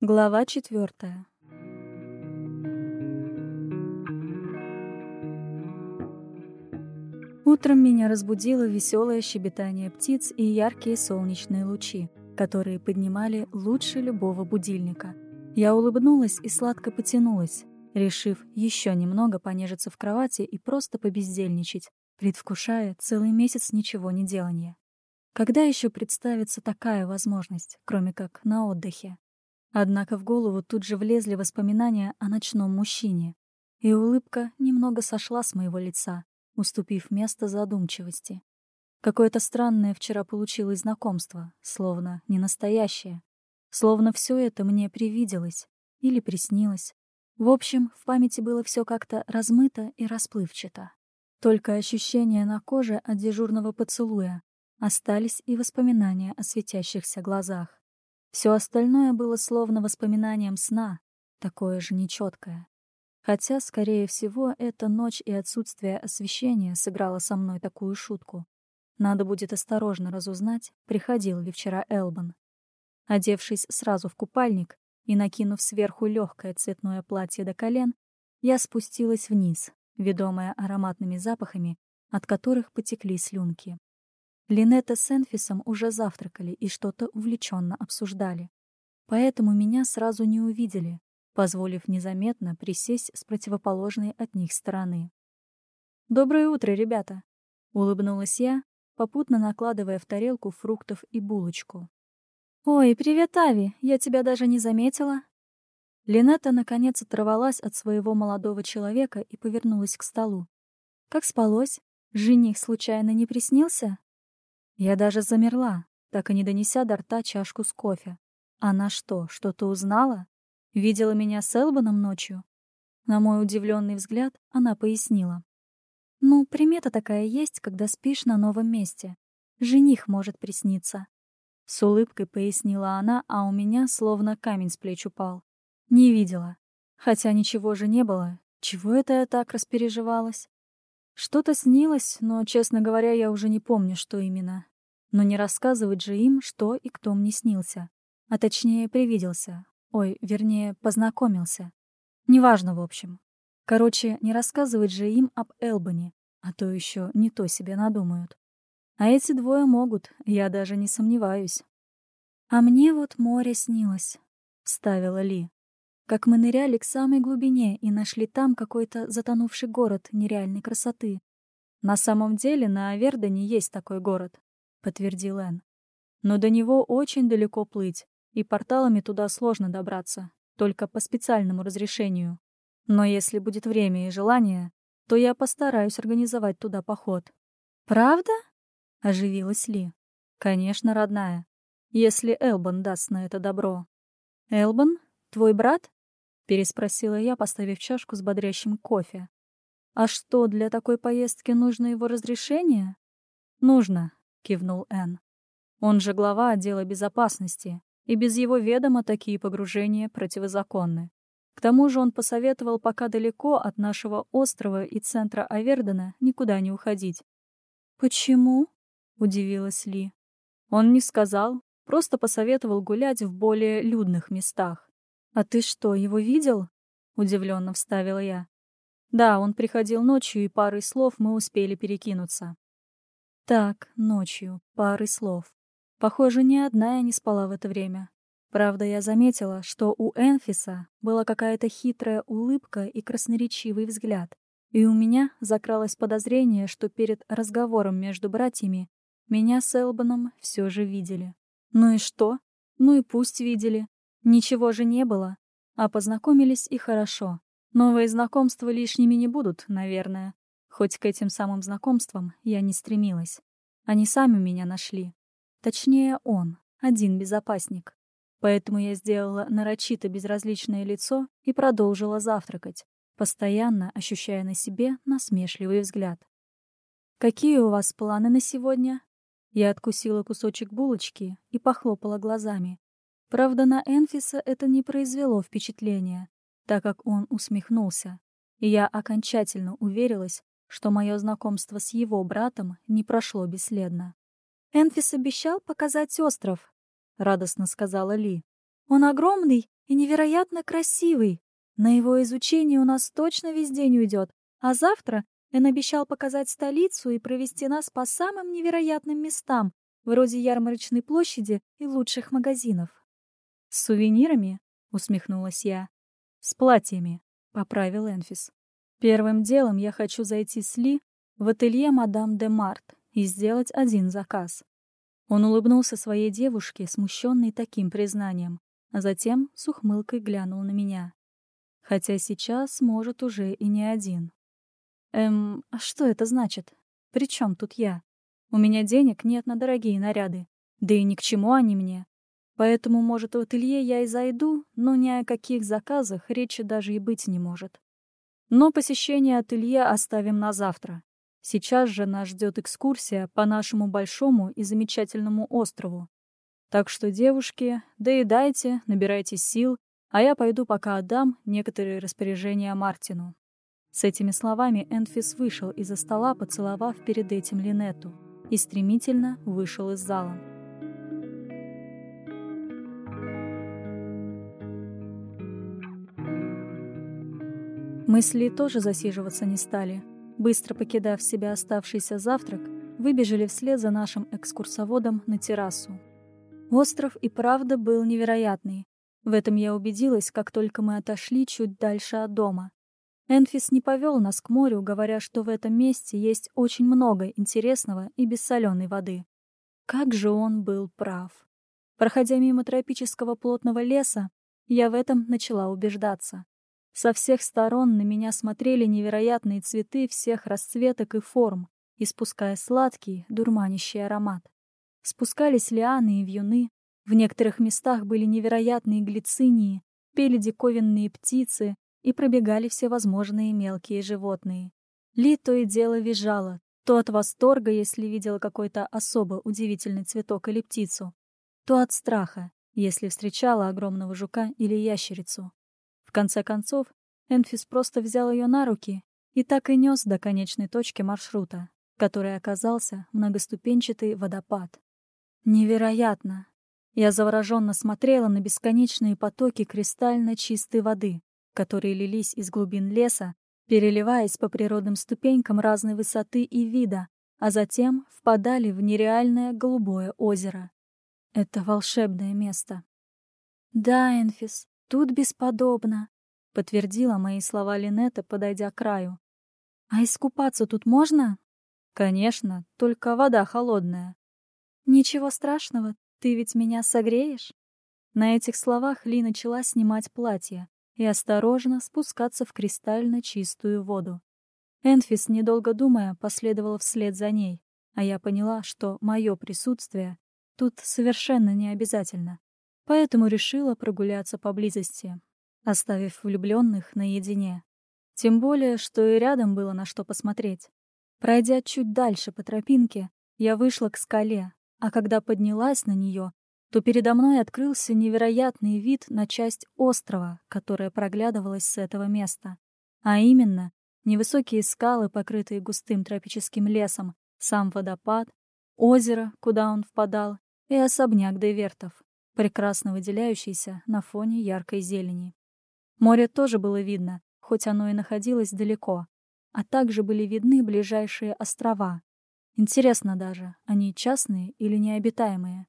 Глава четвертая. Утром меня разбудило веселое щебетание птиц и яркие солнечные лучи, которые поднимали лучше любого будильника. Я улыбнулась и сладко потянулась, решив еще немного понежиться в кровати и просто побездельничать, предвкушая целый месяц ничего не делания. Когда еще представится такая возможность, кроме как на отдыхе? Однако в голову тут же влезли воспоминания о ночном мужчине, и улыбка немного сошла с моего лица, уступив место задумчивости. Какое-то странное вчера получилось знакомство, словно не настоящее, словно все это мне привиделось или приснилось. В общем, в памяти было все как-то размыто и расплывчато. Только ощущения на коже от дежурного поцелуя остались и воспоминания о светящихся глазах. Все остальное было словно воспоминанием сна, такое же нечеткое. Хотя, скорее всего, эта ночь и отсутствие освещения сыграло со мной такую шутку. Надо будет осторожно разузнать, приходил ли вчера Элбан. Одевшись сразу в купальник и накинув сверху легкое цветное платье до колен, я спустилась вниз, ведомая ароматными запахами, от которых потекли слюнки. Линетта с Энфисом уже завтракали и что-то увлеченно обсуждали. Поэтому меня сразу не увидели, позволив незаметно присесть с противоположной от них стороны. «Доброе утро, ребята!» — улыбнулась я, попутно накладывая в тарелку фруктов и булочку. «Ой, привет, Ави! Я тебя даже не заметила!» Линетта наконец оторвалась от своего молодого человека и повернулась к столу. «Как спалось? Жених случайно не приснился?» Я даже замерла, так и не донеся до рта чашку с кофе. Она что, что-то узнала? Видела меня с Элбаном ночью? На мой удивленный взгляд она пояснила. «Ну, примета такая есть, когда спишь на новом месте. Жених может присниться». С улыбкой пояснила она, а у меня словно камень с плеч упал. Не видела. Хотя ничего же не было. Чего это я так распереживалась? Что-то снилось, но, честно говоря, я уже не помню, что именно. Но не рассказывать же им, что и кто мне снился. А точнее, привиделся. Ой, вернее, познакомился. Неважно, в общем. Короче, не рассказывать же им об Элбани, а то еще не то себе надумают. А эти двое могут, я даже не сомневаюсь. «А мне вот море снилось», — вставила Ли как мы ныряли к самой глубине и нашли там какой-то затонувший город нереальной красоты. На самом деле на Авердоне есть такой город, подтвердил Эн. Но до него очень далеко плыть, и порталами туда сложно добраться, только по специальному разрешению. Но если будет время и желание, то я постараюсь организовать туда поход. Правда? оживилась Ли. Конечно, родная. Если Элбан даст на это добро. Элбан, твой брат? Переспросила я, поставив чашку с бодрящим кофе. А что, для такой поездки нужно его разрешение? Нужно, кивнул Н. Он же глава отдела безопасности, и без его ведома такие погружения противозаконны. К тому же он посоветовал пока далеко от нашего острова и центра Авердена никуда не уходить. «Почему?» — удивилась Ли. Он не сказал, просто посоветовал гулять в более людных местах. «А ты что, его видел?» — удивленно вставила я. «Да, он приходил ночью, и парой слов мы успели перекинуться». Так, ночью, парой слов. Похоже, ни одна я не спала в это время. Правда, я заметила, что у Энфиса была какая-то хитрая улыбка и красноречивый взгляд. И у меня закралось подозрение, что перед разговором между братьями меня с Элбаном все же видели. Ну и что? Ну и пусть видели. Ничего же не было, а познакомились и хорошо. Новые знакомства лишними не будут, наверное. Хоть к этим самым знакомствам я не стремилась. Они сами меня нашли. Точнее, он, один безопасник. Поэтому я сделала нарочито безразличное лицо и продолжила завтракать, постоянно ощущая на себе насмешливый взгляд. «Какие у вас планы на сегодня?» Я откусила кусочек булочки и похлопала глазами, Правда, на Энфиса это не произвело впечатления, так как он усмехнулся, и я окончательно уверилась, что мое знакомство с его братом не прошло бесследно. «Энфис обещал показать остров», — радостно сказала Ли. «Он огромный и невероятно красивый. На его изучение у нас точно весь день уйдет, а завтра Эн обещал показать столицу и провести нас по самым невероятным местам, вроде ярмарочной площади и лучших магазинов. «С сувенирами?» — усмехнулась я. «С платьями», — поправил Энфис. «Первым делом я хочу зайти с Ли в ателье мадам де Март и сделать один заказ». Он улыбнулся своей девушке, смущенной таким признанием, а затем с ухмылкой глянул на меня. Хотя сейчас, может, уже и не один. Эм, а что это значит? При чем тут я? У меня денег нет на дорогие наряды. Да и ни к чему они мне. Поэтому, может, в ателье я и зайду, но ни о каких заказах речи даже и быть не может. Но посещение ателье оставим на завтра. Сейчас же нас ждет экскурсия по нашему большому и замечательному острову. Так что, девушки, доедайте, набирайте сил, а я пойду пока отдам некоторые распоряжения Мартину. С этими словами Энфис вышел из-за стола, поцеловав перед этим Линету, и стремительно вышел из зала. Мысли тоже засиживаться не стали. Быстро покидав себя оставшийся завтрак, выбежали вслед за нашим экскурсоводом на террасу. Остров и правда был невероятный. В этом я убедилась, как только мы отошли чуть дальше от дома. Энфис не повел нас к морю, говоря, что в этом месте есть очень много интересного и бессоленой воды. Как же он был прав. Проходя мимо тропического плотного леса, я в этом начала убеждаться. Со всех сторон на меня смотрели невероятные цветы всех расцветок и форм, испуская сладкий, дурманящий аромат. Спускались лианы и вьюны, в некоторых местах были невероятные глицинии, пели диковинные птицы, и пробегали все возможные мелкие животные. Ли то и дело визжала, то от восторга, если видела какой-то особо удивительный цветок или птицу, то от страха, если встречала огромного жука или ящерицу. В конце концов, Энфис просто взял ее на руки и так и нес до конечной точки маршрута, который оказался многоступенчатый водопад. Невероятно! Я завороженно смотрела на бесконечные потоки кристально чистой воды, которые лились из глубин леса, переливаясь по природным ступенькам разной высоты и вида, а затем впадали в нереальное голубое озеро. Это волшебное место. «Да, Энфис, тут бесподобно», — подтвердила мои слова Линетта, подойдя к краю. «А искупаться тут можно?» «Конечно, только вода холодная». «Ничего страшного, ты ведь меня согреешь?» На этих словах Ли начала снимать платье, и осторожно спускаться в кристально чистую воду. Энфис, недолго думая, последовала вслед за ней, а я поняла, что мое присутствие тут совершенно не обязательно, поэтому решила прогуляться поблизости, оставив влюбленных наедине. Тем более, что и рядом было на что посмотреть. Пройдя чуть дальше по тропинке, я вышла к скале, а когда поднялась на нее, то передо мной открылся невероятный вид на часть острова, которая проглядывалась с этого места. А именно, невысокие скалы, покрытые густым тропическим лесом, сам водопад, озеро, куда он впадал, и особняк Девертов, прекрасно выделяющийся на фоне яркой зелени. Море тоже было видно, хоть оно и находилось далеко, а также были видны ближайшие острова. Интересно даже, они частные или необитаемые.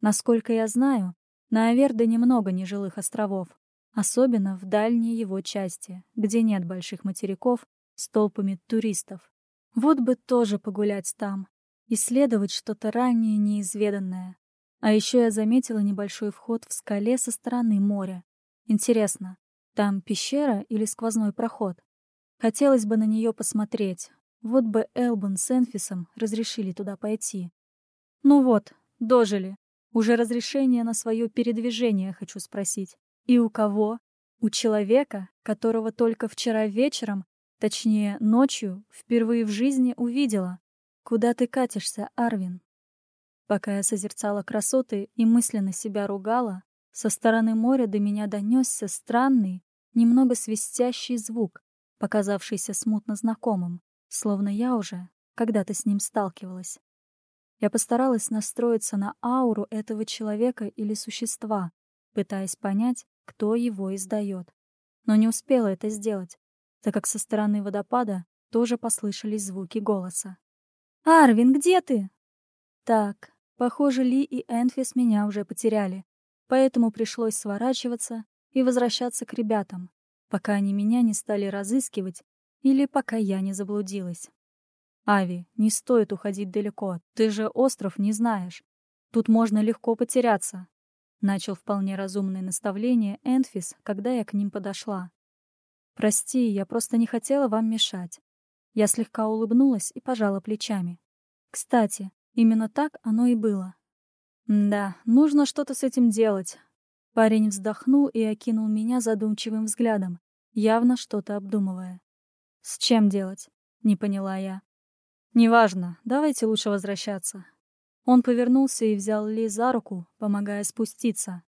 Насколько я знаю, на Аверде немного нежилых островов, особенно в дальней его части, где нет больших материков с толпами туристов. Вот бы тоже погулять там, исследовать что-то ранее неизведанное. А еще я заметила небольшой вход в скале со стороны моря. Интересно, там пещера или сквозной проход? Хотелось бы на нее посмотреть. Вот бы Элбан с Энфисом разрешили туда пойти. Ну вот, дожили. Уже разрешение на свое передвижение хочу спросить. И у кого? У человека, которого только вчера вечером, точнее ночью, впервые в жизни увидела. Куда ты катишься, Арвин? Пока я созерцала красоты и мысленно себя ругала, со стороны моря до меня донесся странный, немного свистящий звук, показавшийся смутно знакомым, словно я уже когда-то с ним сталкивалась. Я постаралась настроиться на ауру этого человека или существа, пытаясь понять, кто его издает. Но не успела это сделать, так как со стороны водопада тоже послышались звуки голоса. «Арвин, где ты?» Так, похоже, Ли и Энфис меня уже потеряли, поэтому пришлось сворачиваться и возвращаться к ребятам, пока они меня не стали разыскивать или пока я не заблудилась. «Ави, не стоит уходить далеко, ты же остров не знаешь. Тут можно легко потеряться», — начал вполне разумное наставление Энфис, когда я к ним подошла. «Прости, я просто не хотела вам мешать». Я слегка улыбнулась и пожала плечами. Кстати, именно так оно и было. «Да, нужно что-то с этим делать». Парень вздохнул и окинул меня задумчивым взглядом, явно что-то обдумывая. «С чем делать?» — не поняла я. «Неважно, давайте лучше возвращаться». Он повернулся и взял Ли за руку, помогая спуститься.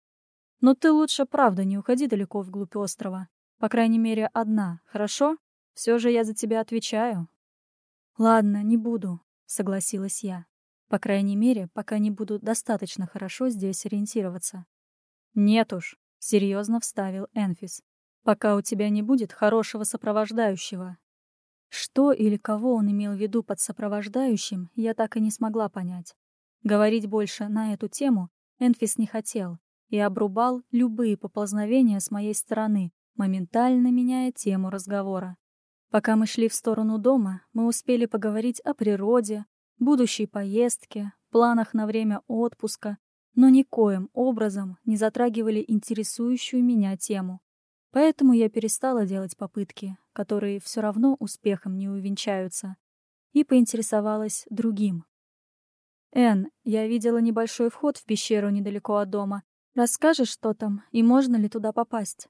«Но ты лучше, правда, не уходи далеко вглубь острова. По крайней мере, одна, хорошо? Все же я за тебя отвечаю». «Ладно, не буду», — согласилась я. «По крайней мере, пока не буду достаточно хорошо здесь ориентироваться». «Нет уж», — серьезно вставил Энфис. «Пока у тебя не будет хорошего сопровождающего, что или кого он имел в виду под сопровождающим, я так и не смогла понять. Говорить больше на эту тему Энфис не хотел и обрубал любые поползновения с моей стороны, моментально меняя тему разговора. Пока мы шли в сторону дома, мы успели поговорить о природе, будущей поездке, планах на время отпуска, но никоим образом не затрагивали интересующую меня тему. Поэтому я перестала делать попытки, которые все равно успехом не увенчаются, и поинтересовалась другим. «Энн, я видела небольшой вход в пещеру недалеко от дома. Расскажешь, что там, и можно ли туда попасть?»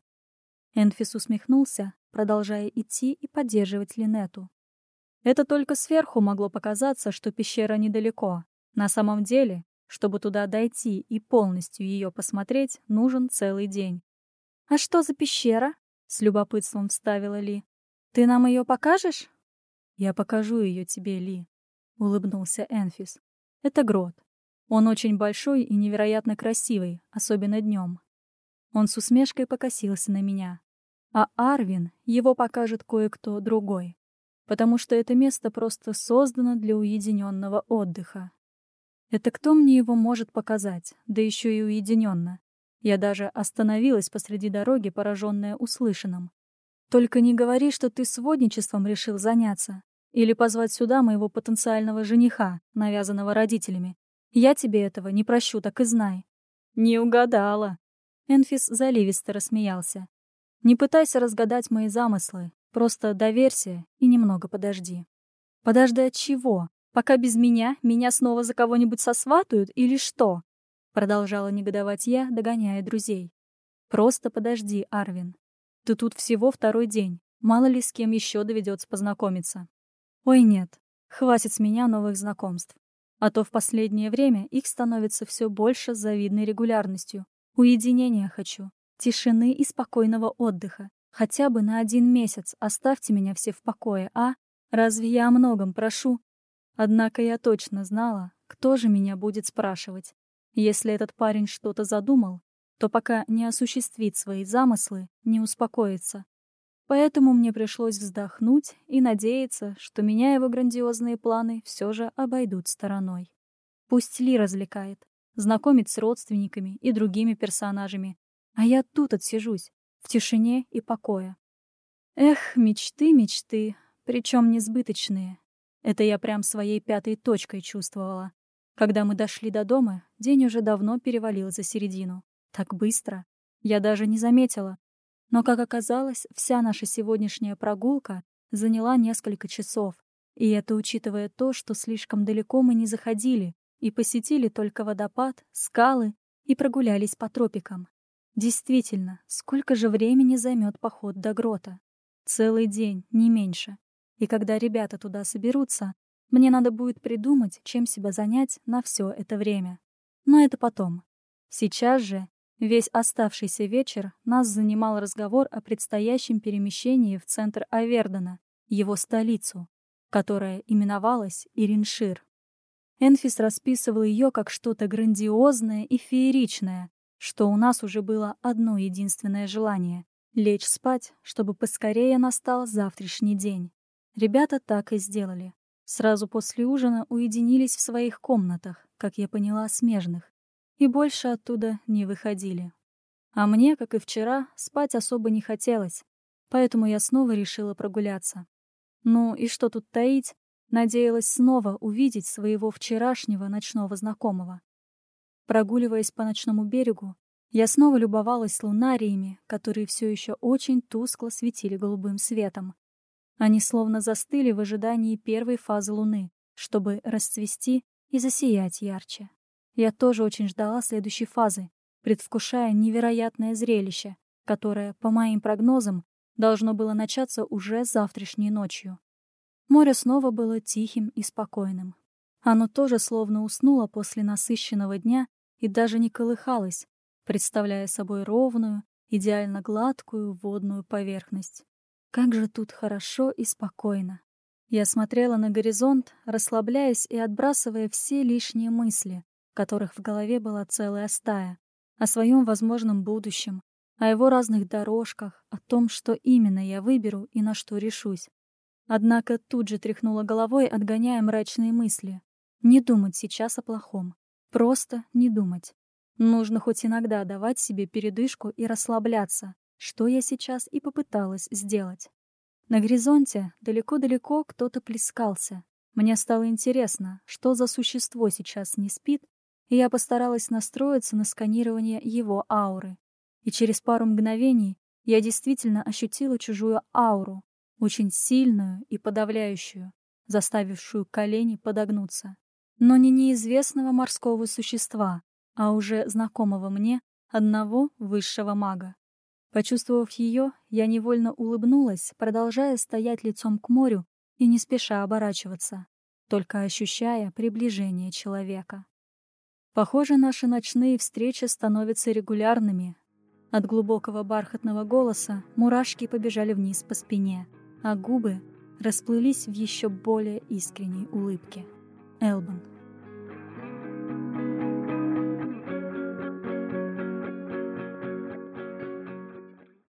Энфис усмехнулся, продолжая идти и поддерживать Линету. Это только сверху могло показаться, что пещера недалеко. На самом деле, чтобы туда дойти и полностью ее посмотреть, нужен целый день. «А что за пещера?» — с любопытством вставила Ли. «Ты нам ее покажешь?» «Я покажу ее тебе, Ли», — улыбнулся Энфис. «Это грот. Он очень большой и невероятно красивый, особенно днем. Он с усмешкой покосился на меня. А Арвин его покажет кое-кто другой, потому что это место просто создано для уединенного отдыха. Это кто мне его может показать, да еще и уединенно? Я даже остановилась посреди дороги, пораженная услышанным. «Только не говори, что ты сводничеством решил заняться. Или позвать сюда моего потенциального жениха, навязанного родителями. Я тебе этого не прощу, так и знай». «Не угадала». Энфис заливисто рассмеялся. «Не пытайся разгадать мои замыслы. Просто доверься и немного подожди». «Подожди от чего? Пока без меня меня снова за кого-нибудь сосватают или что?» Продолжала негодовать я, догоняя друзей. «Просто подожди, Арвин. Ты тут всего второй день. Мало ли с кем еще доведется познакомиться». «Ой, нет. Хватит с меня новых знакомств. А то в последнее время их становится все больше с завидной регулярностью. Уединения хочу. Тишины и спокойного отдыха. Хотя бы на один месяц оставьте меня все в покое, а? Разве я о многом прошу? Однако я точно знала, кто же меня будет спрашивать. Если этот парень что-то задумал, то пока не осуществит свои замыслы, не успокоится. Поэтому мне пришлось вздохнуть и надеяться, что меня его грандиозные планы все же обойдут стороной. Пусть Ли развлекает, знакомит с родственниками и другими персонажами, а я тут отсижусь, в тишине и покое. Эх, мечты, мечты, причем несбыточные. Это я прям своей пятой точкой чувствовала. Когда мы дошли до дома, день уже давно перевалил за середину. Так быстро. Я даже не заметила. Но, как оказалось, вся наша сегодняшняя прогулка заняла несколько часов. И это учитывая то, что слишком далеко мы не заходили и посетили только водопад, скалы и прогулялись по тропикам. Действительно, сколько же времени займет поход до грота? Целый день, не меньше. И когда ребята туда соберутся, мне надо будет придумать, чем себя занять на все это время. Но это потом. Сейчас же, весь оставшийся вечер, нас занимал разговор о предстоящем перемещении в центр Авердена, его столицу, которая именовалась Ириншир. Энфис расписывал ее как что-то грандиозное и фееричное, что у нас уже было одно единственное желание — лечь спать, чтобы поскорее настал завтрашний день. Ребята так и сделали. Сразу после ужина уединились в своих комнатах, как я поняла, смежных, и больше оттуда не выходили. А мне, как и вчера, спать особо не хотелось, поэтому я снова решила прогуляться. Ну и что тут таить, надеялась снова увидеть своего вчерашнего ночного знакомого. Прогуливаясь по ночному берегу, я снова любовалась лунариями, которые все еще очень тускло светили голубым светом. Они словно застыли в ожидании первой фазы луны, чтобы расцвести и засиять ярче. Я тоже очень ждала следующей фазы, предвкушая невероятное зрелище, которое, по моим прогнозам, должно было начаться уже завтрашней ночью. Море снова было тихим и спокойным. Оно тоже словно уснуло после насыщенного дня и даже не колыхалось, представляя собой ровную, идеально гладкую водную поверхность. Как же тут хорошо и спокойно. Я смотрела на горизонт, расслабляясь и отбрасывая все лишние мысли, которых в голове была целая стая, о своем возможном будущем, о его разных дорожках, о том, что именно я выберу и на что решусь. Однако тут же тряхнула головой, отгоняя мрачные мысли. Не думать сейчас о плохом. Просто не думать. Нужно хоть иногда давать себе передышку и расслабляться, что я сейчас и попыталась сделать. На горизонте далеко-далеко кто-то плескался. Мне стало интересно, что за существо сейчас не спит и я постаралась настроиться на сканирование его ауры. И через пару мгновений я действительно ощутила чужую ауру, очень сильную и подавляющую, заставившую колени подогнуться. Но не неизвестного морского существа, а уже знакомого мне одного высшего мага. Почувствовав ее, я невольно улыбнулась, продолжая стоять лицом к морю и не спеша оборачиваться, только ощущая приближение человека. Похоже, наши ночные встречи становятся регулярными. От глубокого бархатного голоса мурашки побежали вниз по спине, а губы расплылись в еще более искренней улыбке. Элбан.